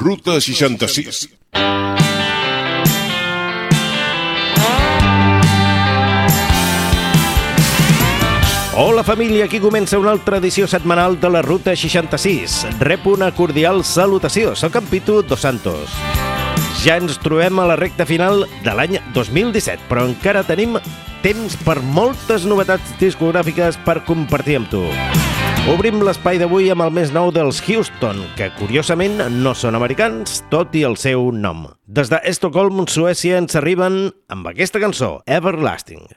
Ruta 66. Hola família, aquí comença una altra edició setmanal de la Ruta 66. Rep una cordial salutació, soc en Pitu Dos Santos. Ja ens trobem a la recta final de l'any 2017, però encara tenim temps per moltes novetats discogràfiques per compartir amb tu. Obrim l'espai d'avui amb el més nou dels Houston, que curiosament no són americans, tot i el seu nom. Des de Estocolm, Suècia, ens arriben amb aquesta cançó, Everlasting.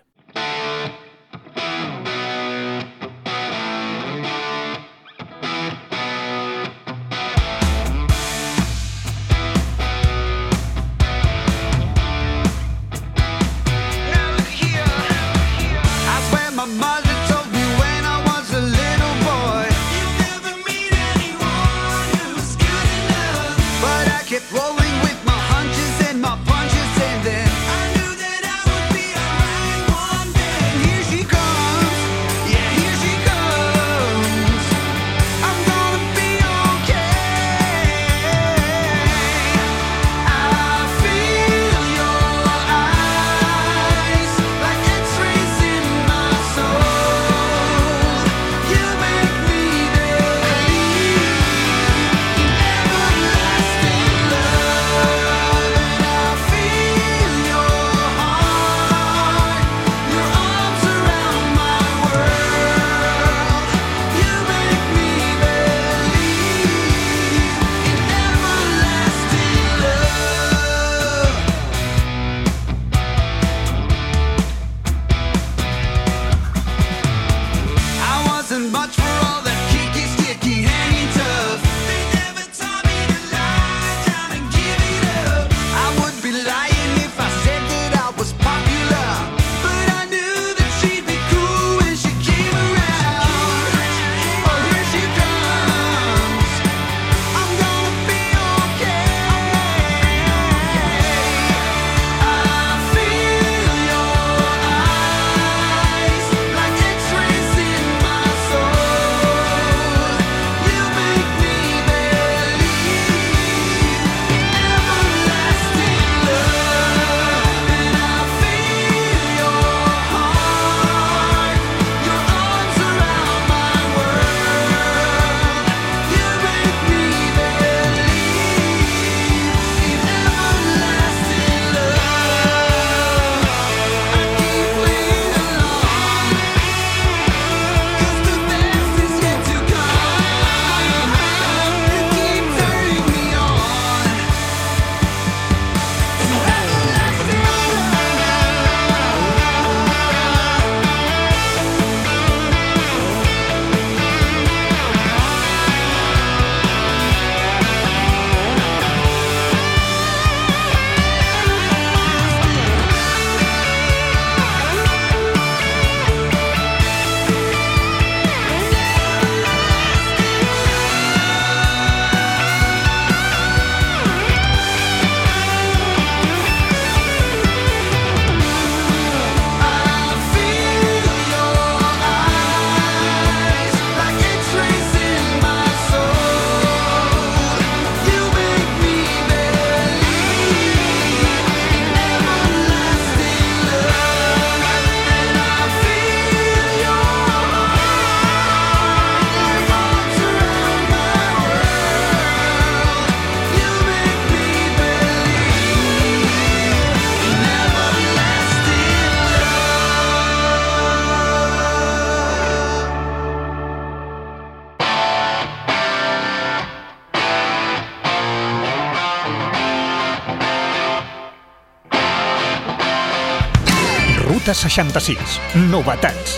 66. Novetats.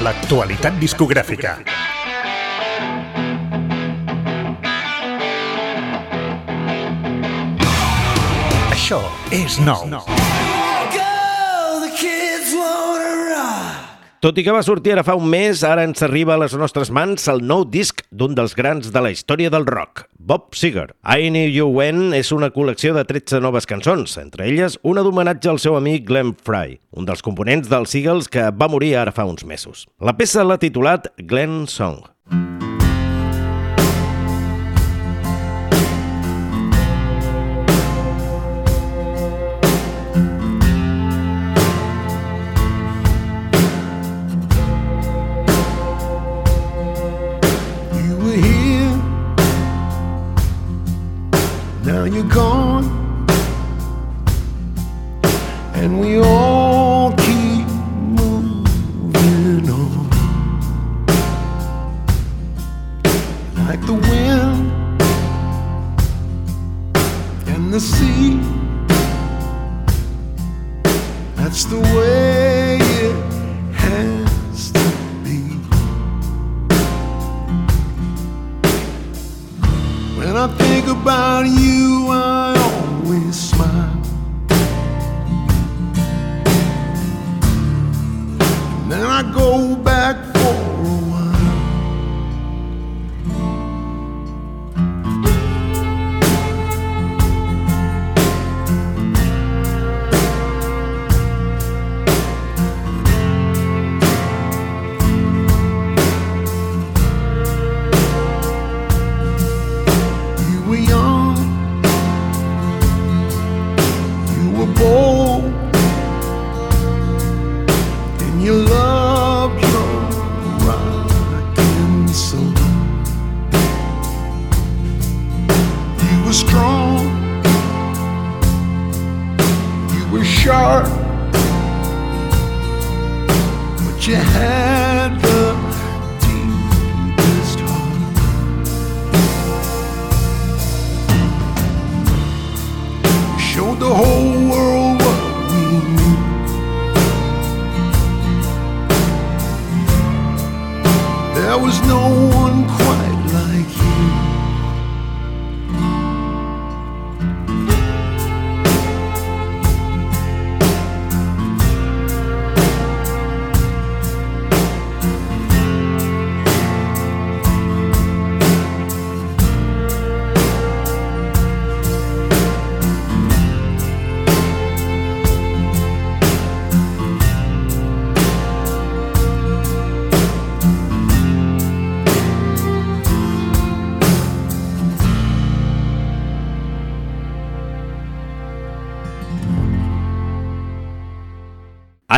L'actualitat discogràfica. Això és nou. Tot i que va sortir ara fa un mes, ara ens arriba a les nostres mans el nou disc d'un dels grans de la història del rock, Bob Seger. I Knew You When és una col·lecció de 13 noves cançons, entre elles una d'homenatge al seu amic Glenn Fry, un dels components dels Seagulls que va morir ara fa uns mesos. La peça l'ha titulat Glenn Song.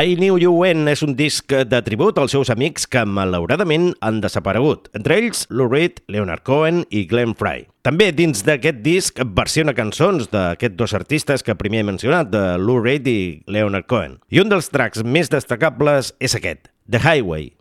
I Knew You When és un disc de tribut als seus amics que malauradament han desaparegut, entre ells Lou Reed, Leonard Cohen i Glenn Fry. També dins d'aquest disc versiona cançons d'aquests dos artistes que primer he mencionat, de Lou Reed i Leonard Cohen. I un dels tracks més destacables és aquest, The Highway.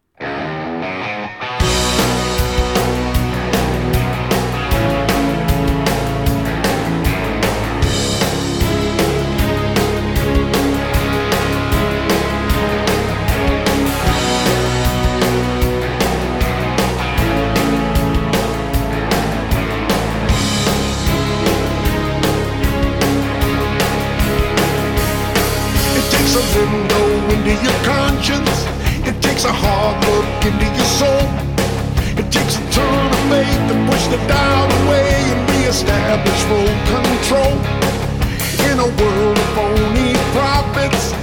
Conscience. It takes a hard look into your soul. It takes a turn of faith to push the dial away and reestablish full control. In a world of phony prophets,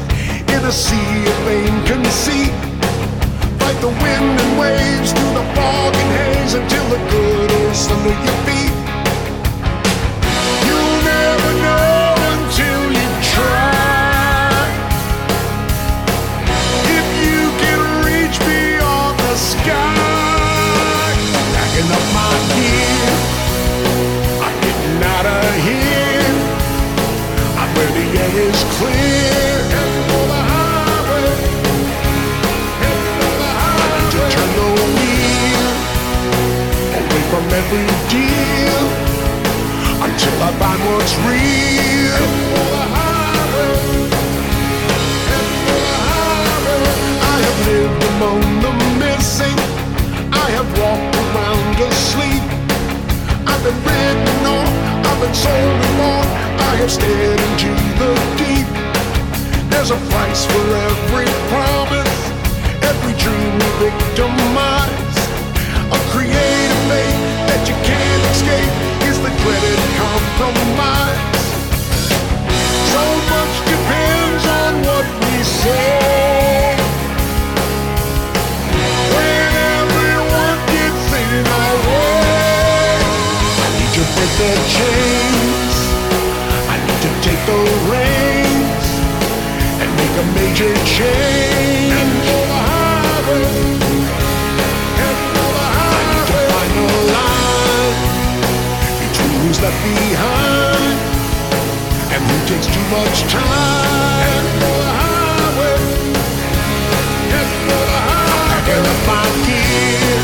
in a sea of vain conceit. Fight the wind and waves through the fog and haze until the good is under your feet. You'll never know what's real. I have lived among the missing. I have walked around asleep. I've been written on. I've been sold and bought. I have stared into the deep. There's a price for every promise, every dream we victimize. A creative fate that you can't escape dreaded compromise. So much depends on what we say. When everyone gets in our way, I need to break the chains. I need to take the reins and make a major change. Who's left behind And who takes too much time? For the highway. Heading for the highway. Packing up my gear.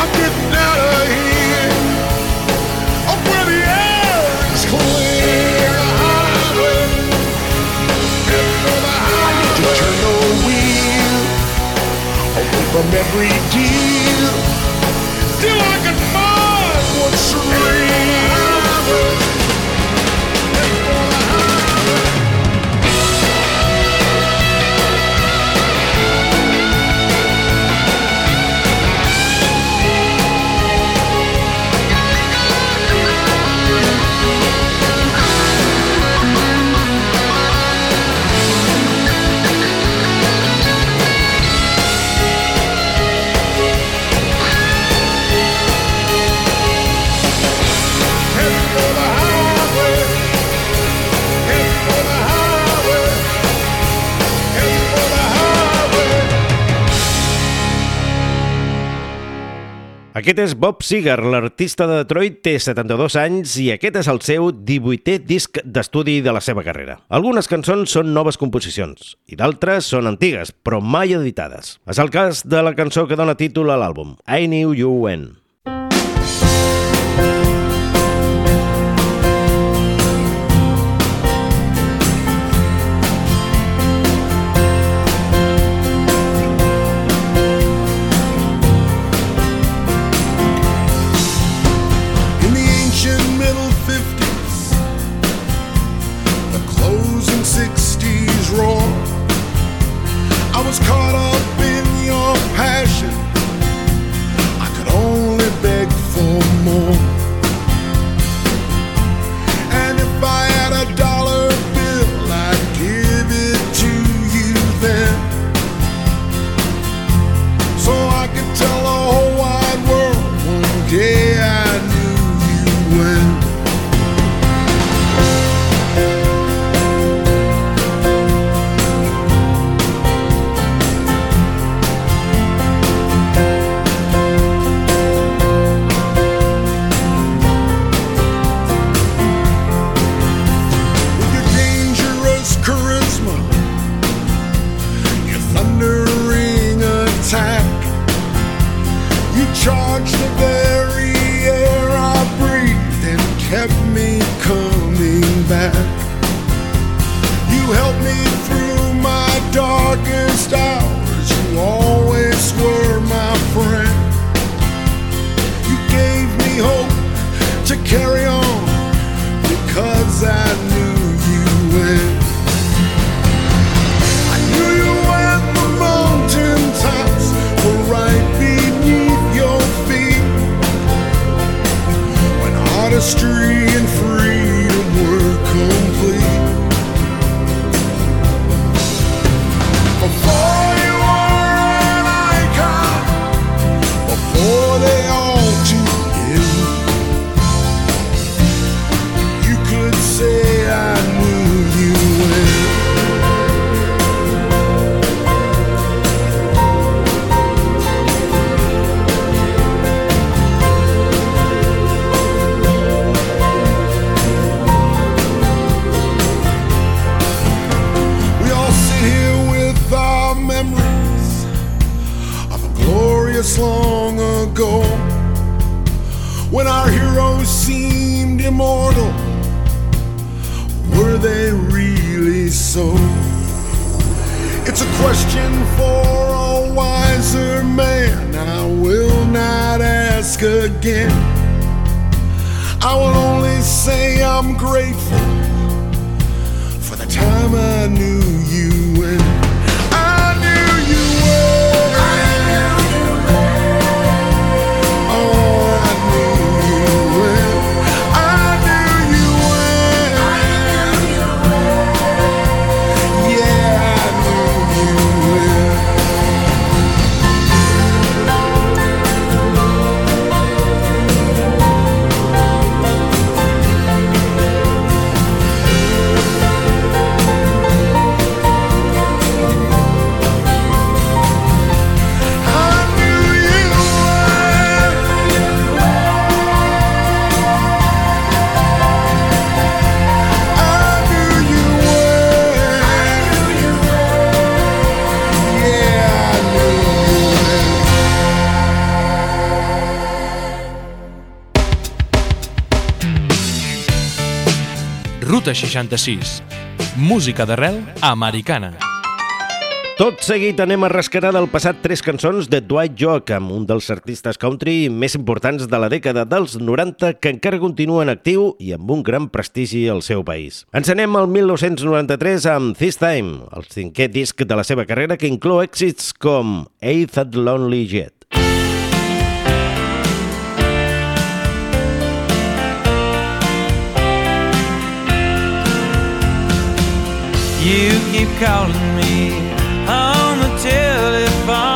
I'm getting out of here. Up where the air is clear. The highway. Heading for the highway. I need to turn the wheel away from every deal. Aquest és Bob Seger, l'artista de Detroit, té 72 anys i aquest és el seu 18è disc d'estudi de la seva carrera. Algunes cançons són noves composicions i d'altres són antigues, però mai editades. És el cas de la cançó que dona títol a l'àlbum, I Knew You When. When. So? It's a question for a wiser man. I will not ask again. I will only say I'm grateful for the time I knew Ruta 66. Música d'arrel americana. Tot seguit anem a rascarar del passat tres cançons de Dwight Yoakam, un dels artistes country més importants de la dècada dels 90 que encara continua en actiu i amb un gran prestigi al seu país. Ens anem al 1993 amb This Time, el cinquè disc de la seva carrera que inclou èxits com Eighth at Lonely Jet. You keep calling me on the telephone.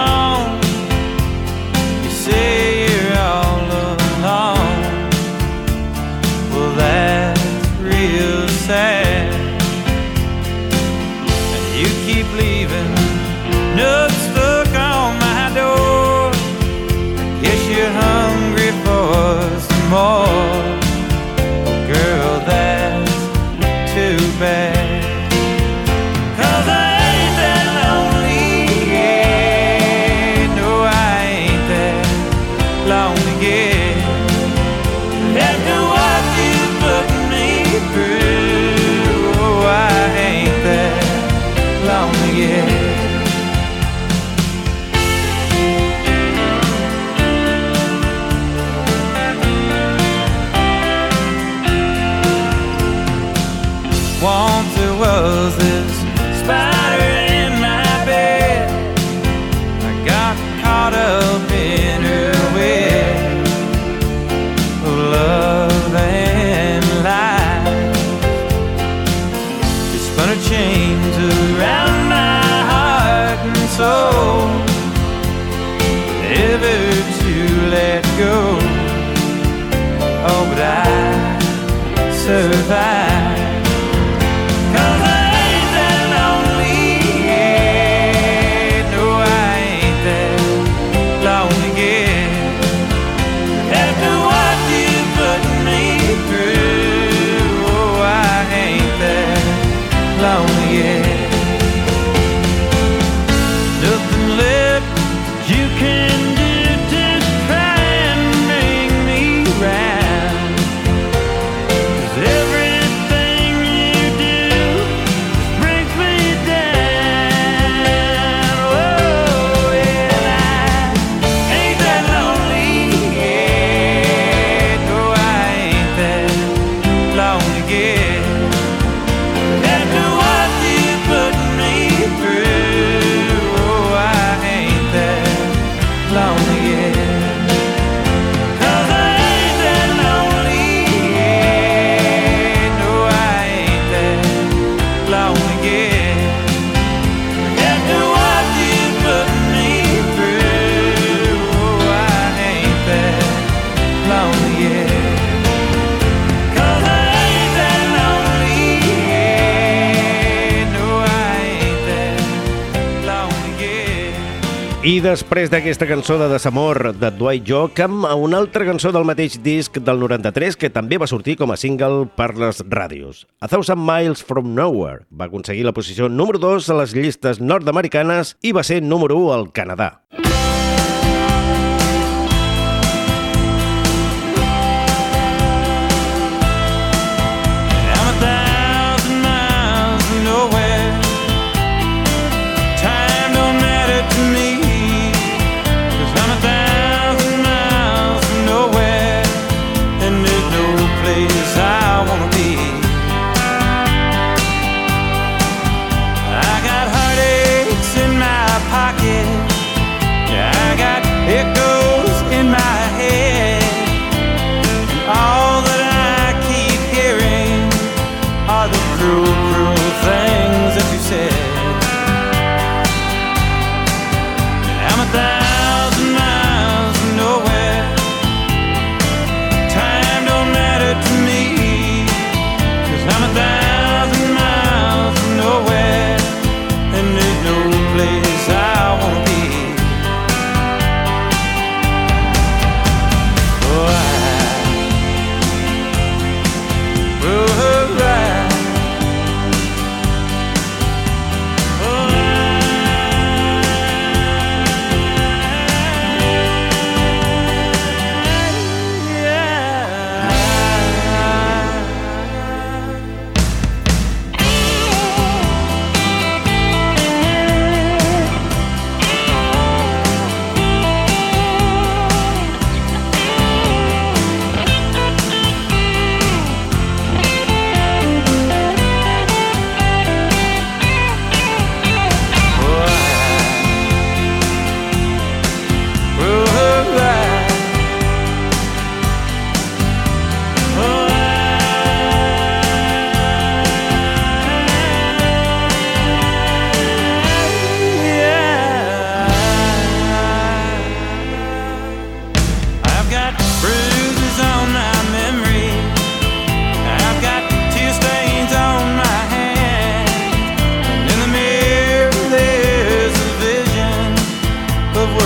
després d'aquesta cançó de Desamor de Dwight York amb una altra cançó del mateix disc del 93 que també va sortir com a single per les ràdios. A Thousand Miles From Nowhere va aconseguir la posició número 2 a les llistes nord-americanes i va ser número 1 al Canadà. Mm.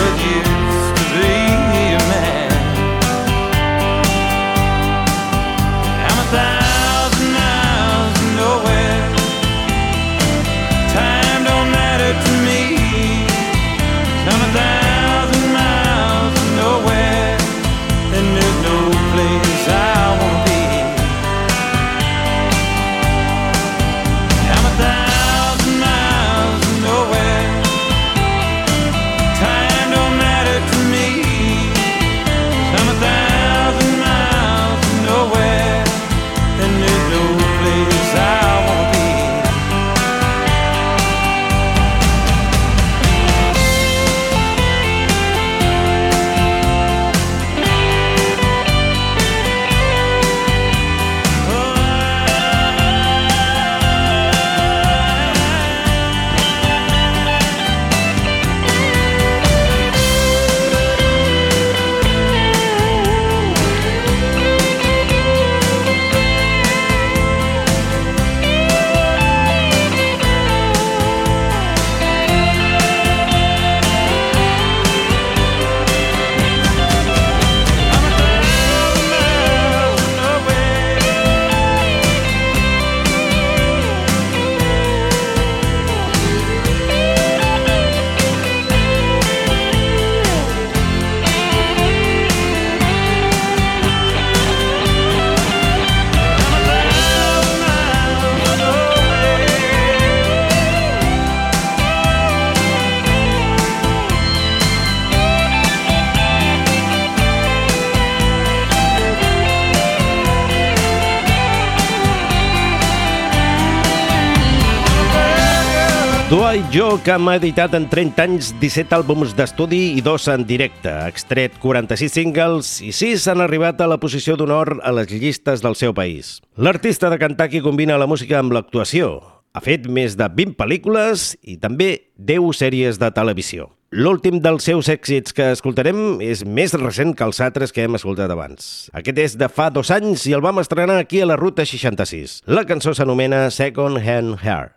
with you. Dwight Joe, que ha editat en 30 anys 17 àlbums d'estudi i dos en directe. Extret 46 singles i 6 han arribat a la posició d'honor a les llistes del seu país. L'artista de Kentucky combina la música amb l'actuació. Ha fet més de 20 pel·lícules i també 10 sèries de televisió. L'últim dels seus èxits que escoltarem és més recent que els altres que hem escoltat abans. Aquest és de fa dos anys i el vam estrenar aquí a la Ruta 66. La cançó s'anomena Second Hand Hair.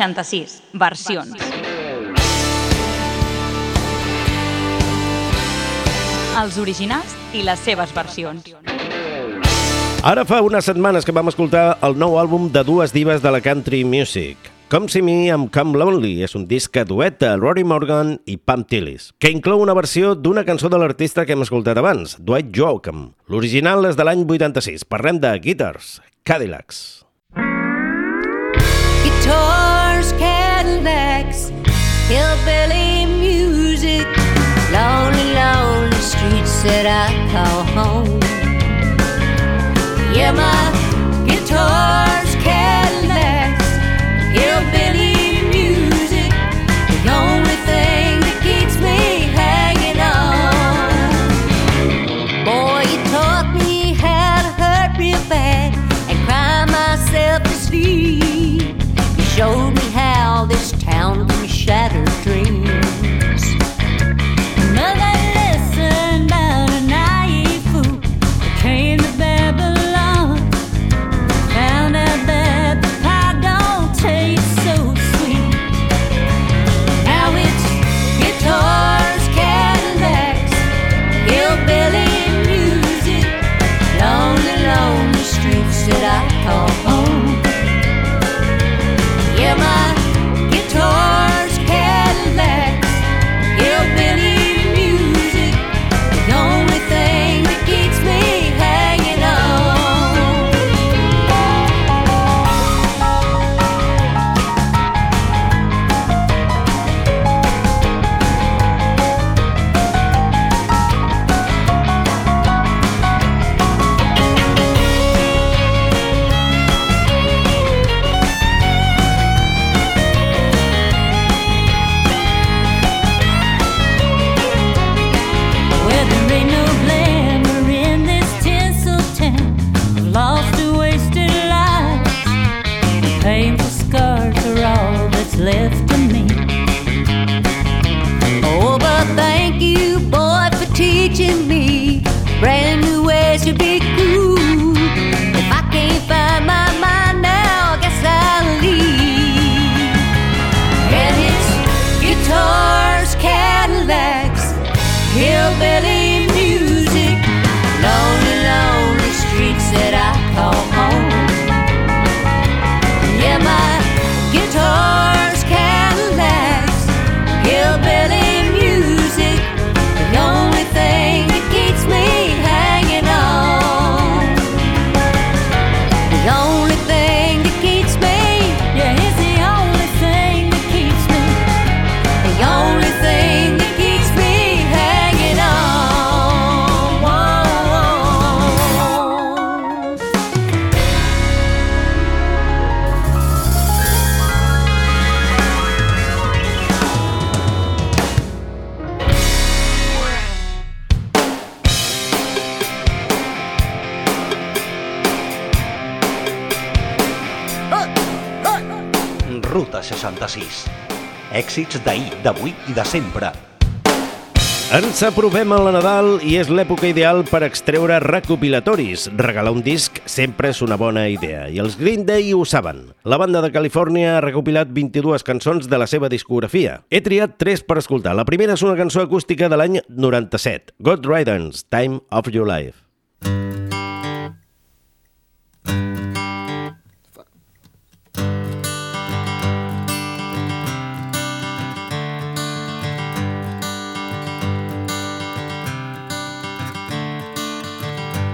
66, versions. Els originals i les seves versions. Ara fa unes setmanes que vam escoltar el nou àlbum de dues divas de la country music. Com si mi amb Come Lonely és un disc que dueta Rory Morgan i Pam Tillis, que inclou una versió d'una cançó de l'artista que hem escoltat abans, Dwight Yoakam. L'original és de l'any 86. Parlem de Guitars, Cadillacs. Èxits d'ahir, d'avui i de sempre. Ens aprovem a la Nadal i és l'època ideal per extreure recopilatoris. Regalar un disc sempre és una bona idea, i els Green Day ho saben. La banda de Califòrnia ha recopilat 22 cançons de la seva discografia. He triat 3 per escoltar. La primera és una cançó acústica de l'any 97, God Riders, Time of Your Life.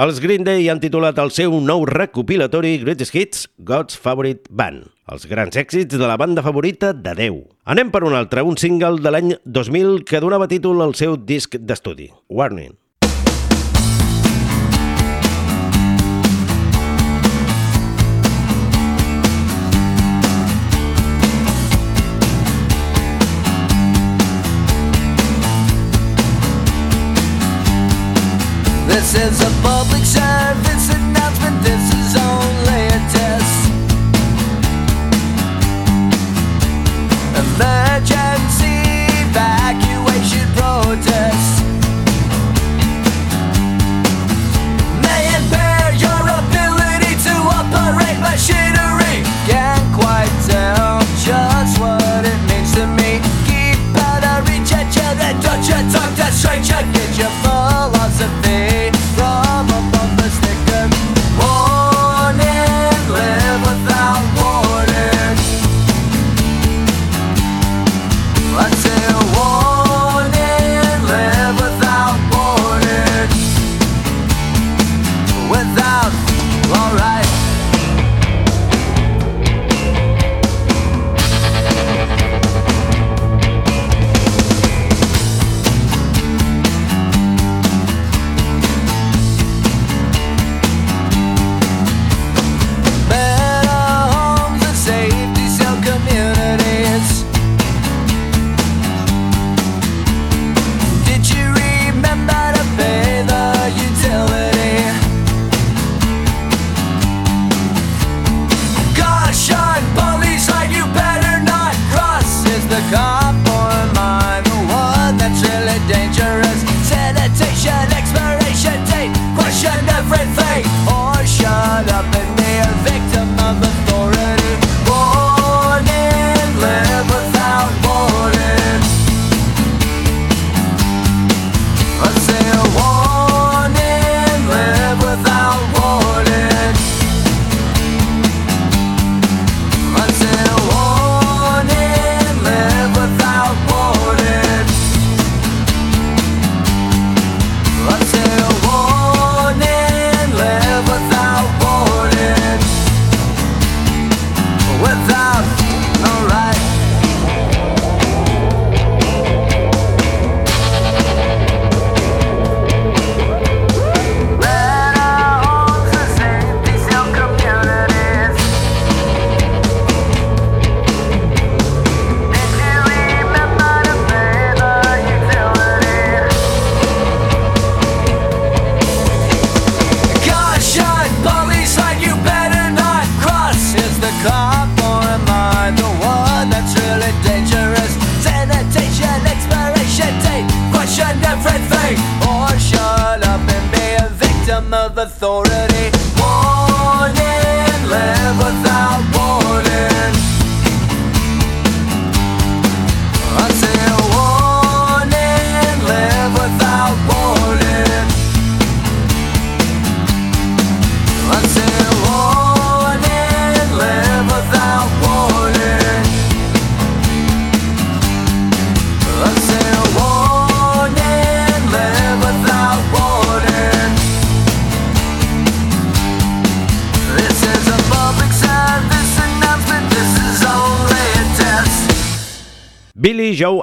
Els Green Day han titulat el seu nou recopilatori Greatest Hits, God's Favorite Band, els grans èxits de la banda favorita de Déu. Anem per un altre, un single de l'any 2000 que donava títol al seu disc d'estudi, Warning. This is a public service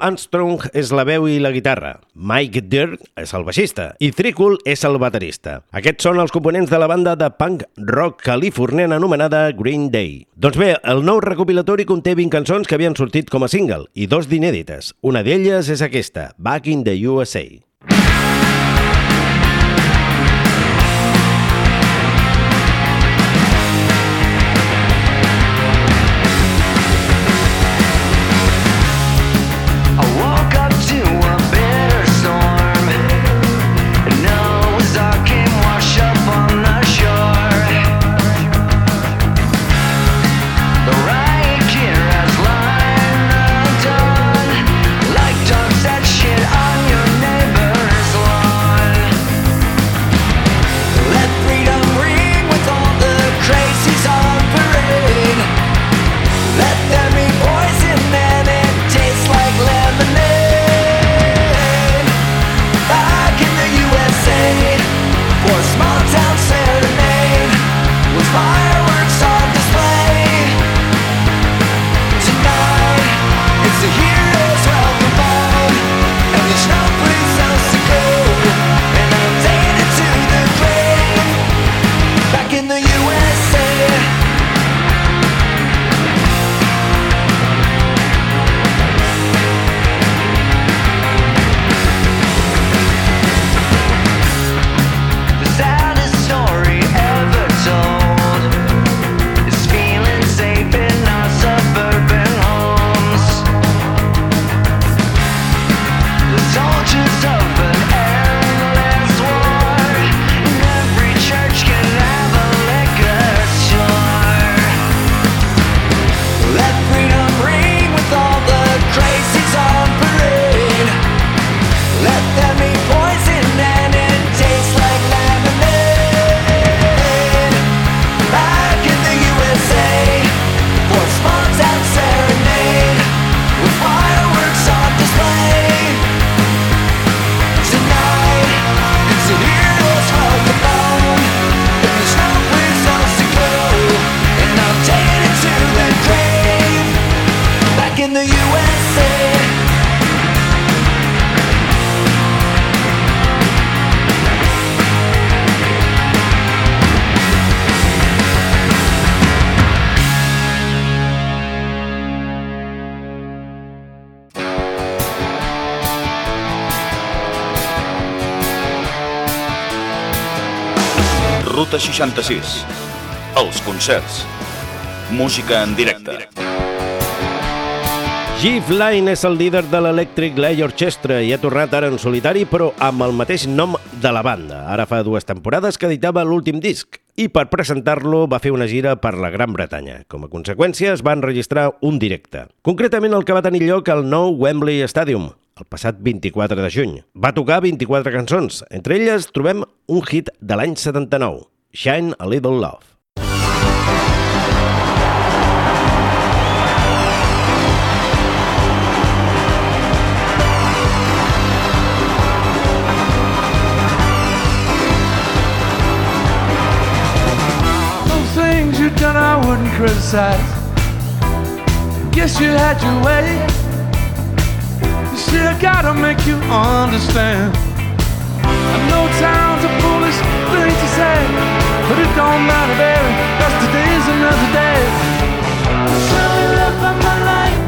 Armstrong és la veu i la guitarra, Mike Dirk és el baixista i Trickle és el baterista. Aquests són els components de la banda de punk rock californiana anomenada Green Day. Doncs bé, el nou recopilatori conté 20 cançons que havien sortit com a single i dos d'inèdites. Una d'elles és aquesta, Back in the USA. I Ruta 66. Els concerts. Música en directe. Jeff Lynne és el líder de l'Electric Light Orchestra i ha tornat ara en solitari però amb el mateix nom de la banda. Ara fa dues temporades que editava l'últim disc i per presentar-lo va fer una gira per la Gran Bretanya. Com a conseqüència es va enregistrar un directe. Concretament el que va tenir lloc al nou Wembley Stadium, el passat 24 de juny. Va tocar 24 cançons. Entre elles trobem un hit de l'any 79, Shine a Little Love. Things done I wouldn't criticize. Guess you had your way. Still gotta make you understand. I know time's a foolish thing to say, but it don't matter, baby. Today's another day. You shall live by my life.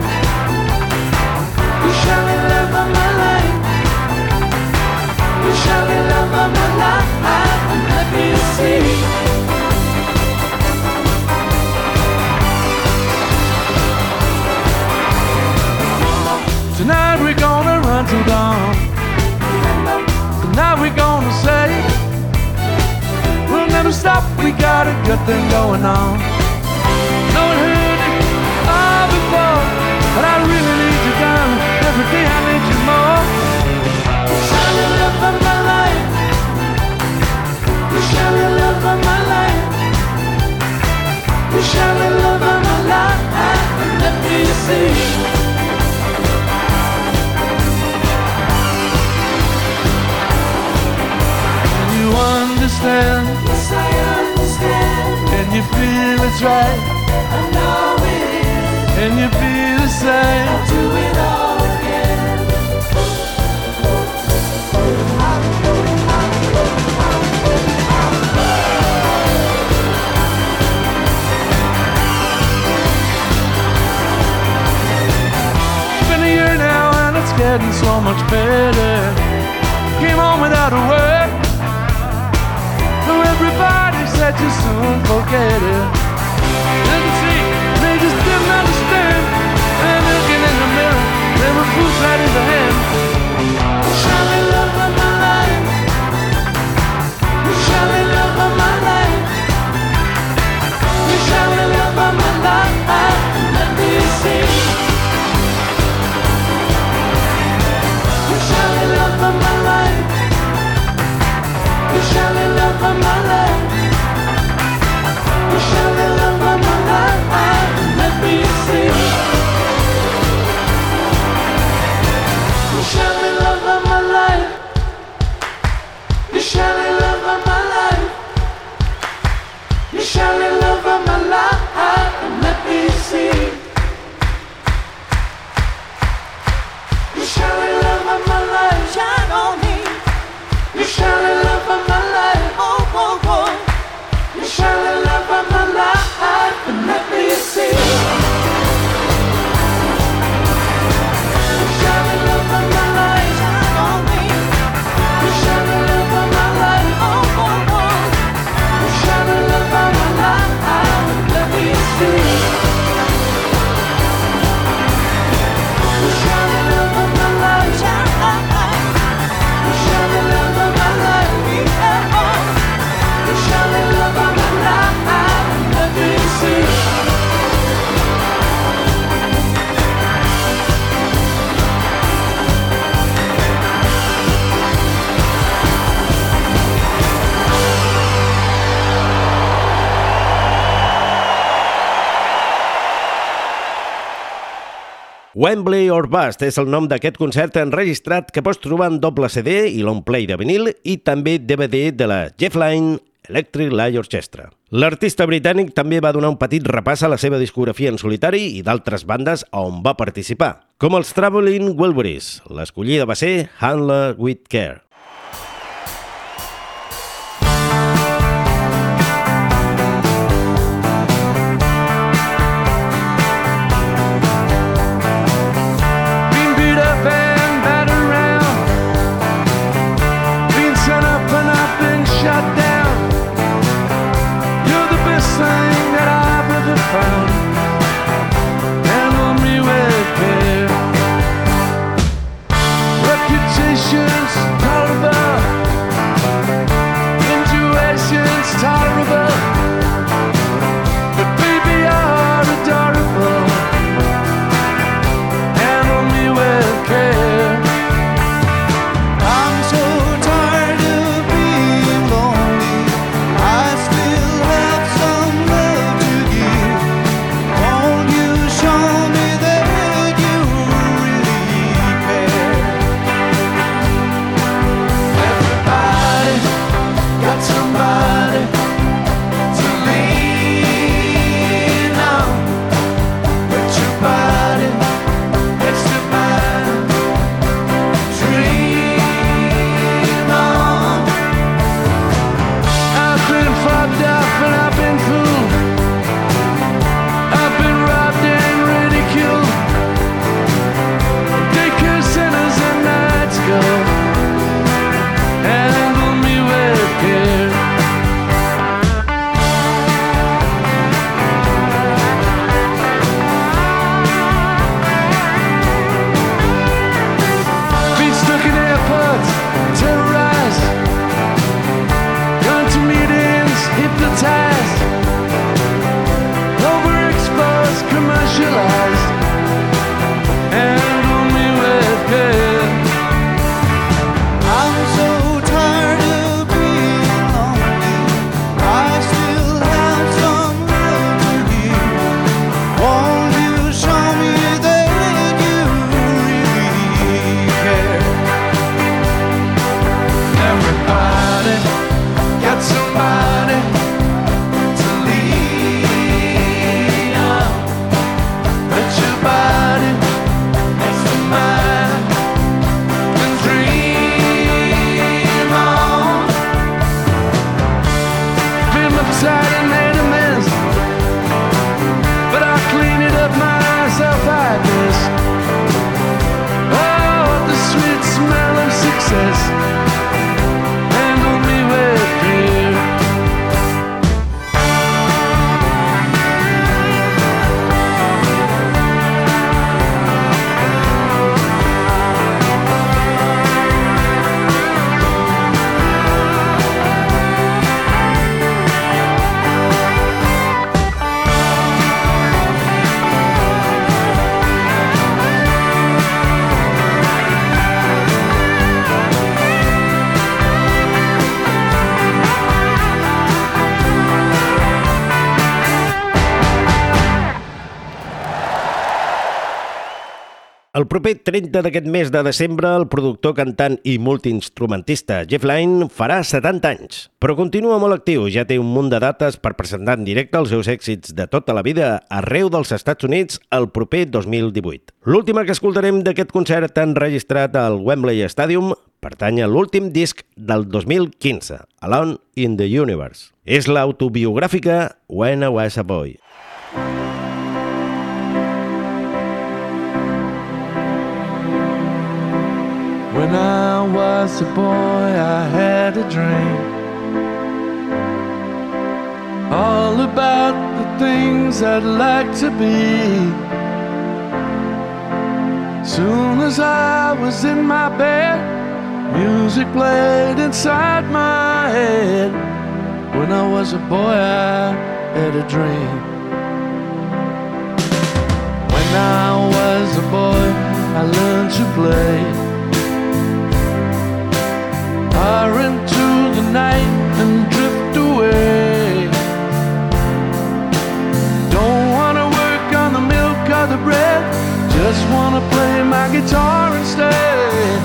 You shall live by my life. You shall live by my life. Let me see. Tonight we're gonna run till dawn. Tonight we're gonna say we'll never stop. We got a good thing going on. Shine shining love of my life. Oh, oh, oh. You shining love of my life. Wembley or Bust és el nom d'aquest concert enregistrat que pots trobar en doble CD i long play de vinil i també DVD de la Jeff Lynne Electric Light Orchestra. L'artista britànic també va donar un petit repàs a la seva discografia en solitari i d'altres bandes on va participar, com els Traveling Wilburys. L'escollida va ser Handler with Care. El proper 30 d'aquest mes de desembre, el productor, cantant i multiinstrumentista Jeff Lynne farà 70 anys, però continua molt actiu. Ja té un munt de dates per presentar en directe els seus èxits de tota la vida arreu dels Estats Units el proper 2018. L'última que escoltarem d'aquest concert enregistrat al Wembley Stadium pertany a l'últim disc del 2015, Alone in the Universe. És l'autobiogràfica When I Was a Boy. When I was a boy, I had a dream all about the things I'd like to be. Soon as I was in my bed, music played inside my head. When I was a boy, I had a dream. When I was a boy, I learned to play far into the night and drift away. Don't wanna work on the milk or the bread, just wanna play my guitar instead.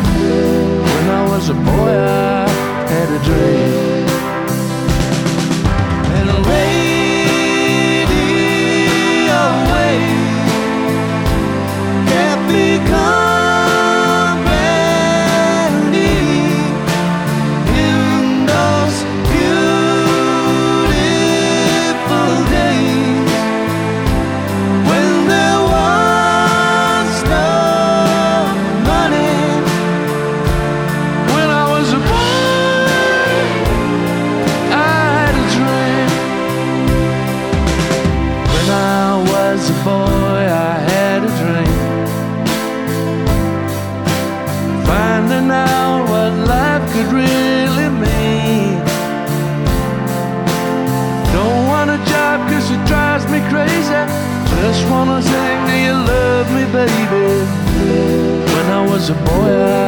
When I was a boy, I had a dream. A boy, I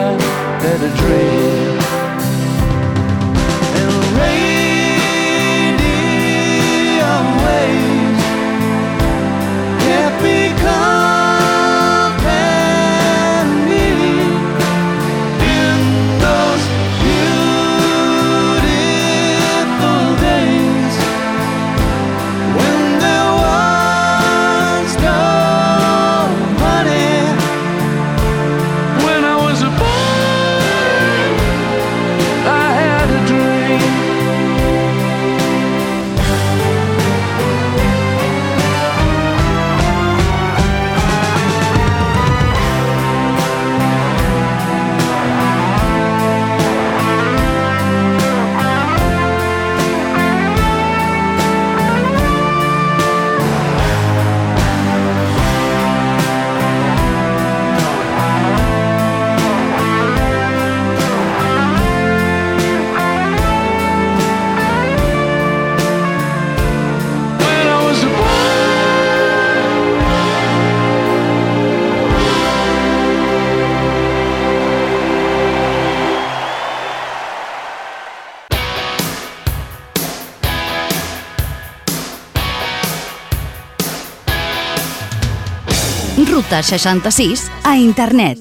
66 a internet.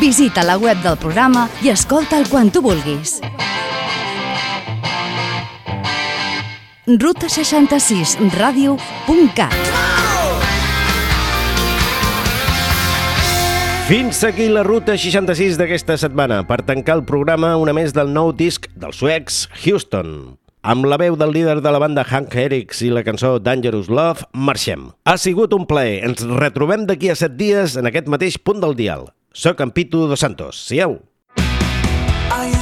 Visita la web del programa i escolta'l quan tu vulguis. ruta66radio.cat Fins aquí la ruta 66 d'aquesta setmana. Per tancar el programa, una més del nou disc dels suecs Houston. Amb la veu del líder de la banda Hank Herix i la cançó Dangerous Love, marxem. Ha sigut un plaer. Ens retrobem d'aquí a set dies en aquest mateix punt del dial. Soc en Pitu Dos Santos. Siau! I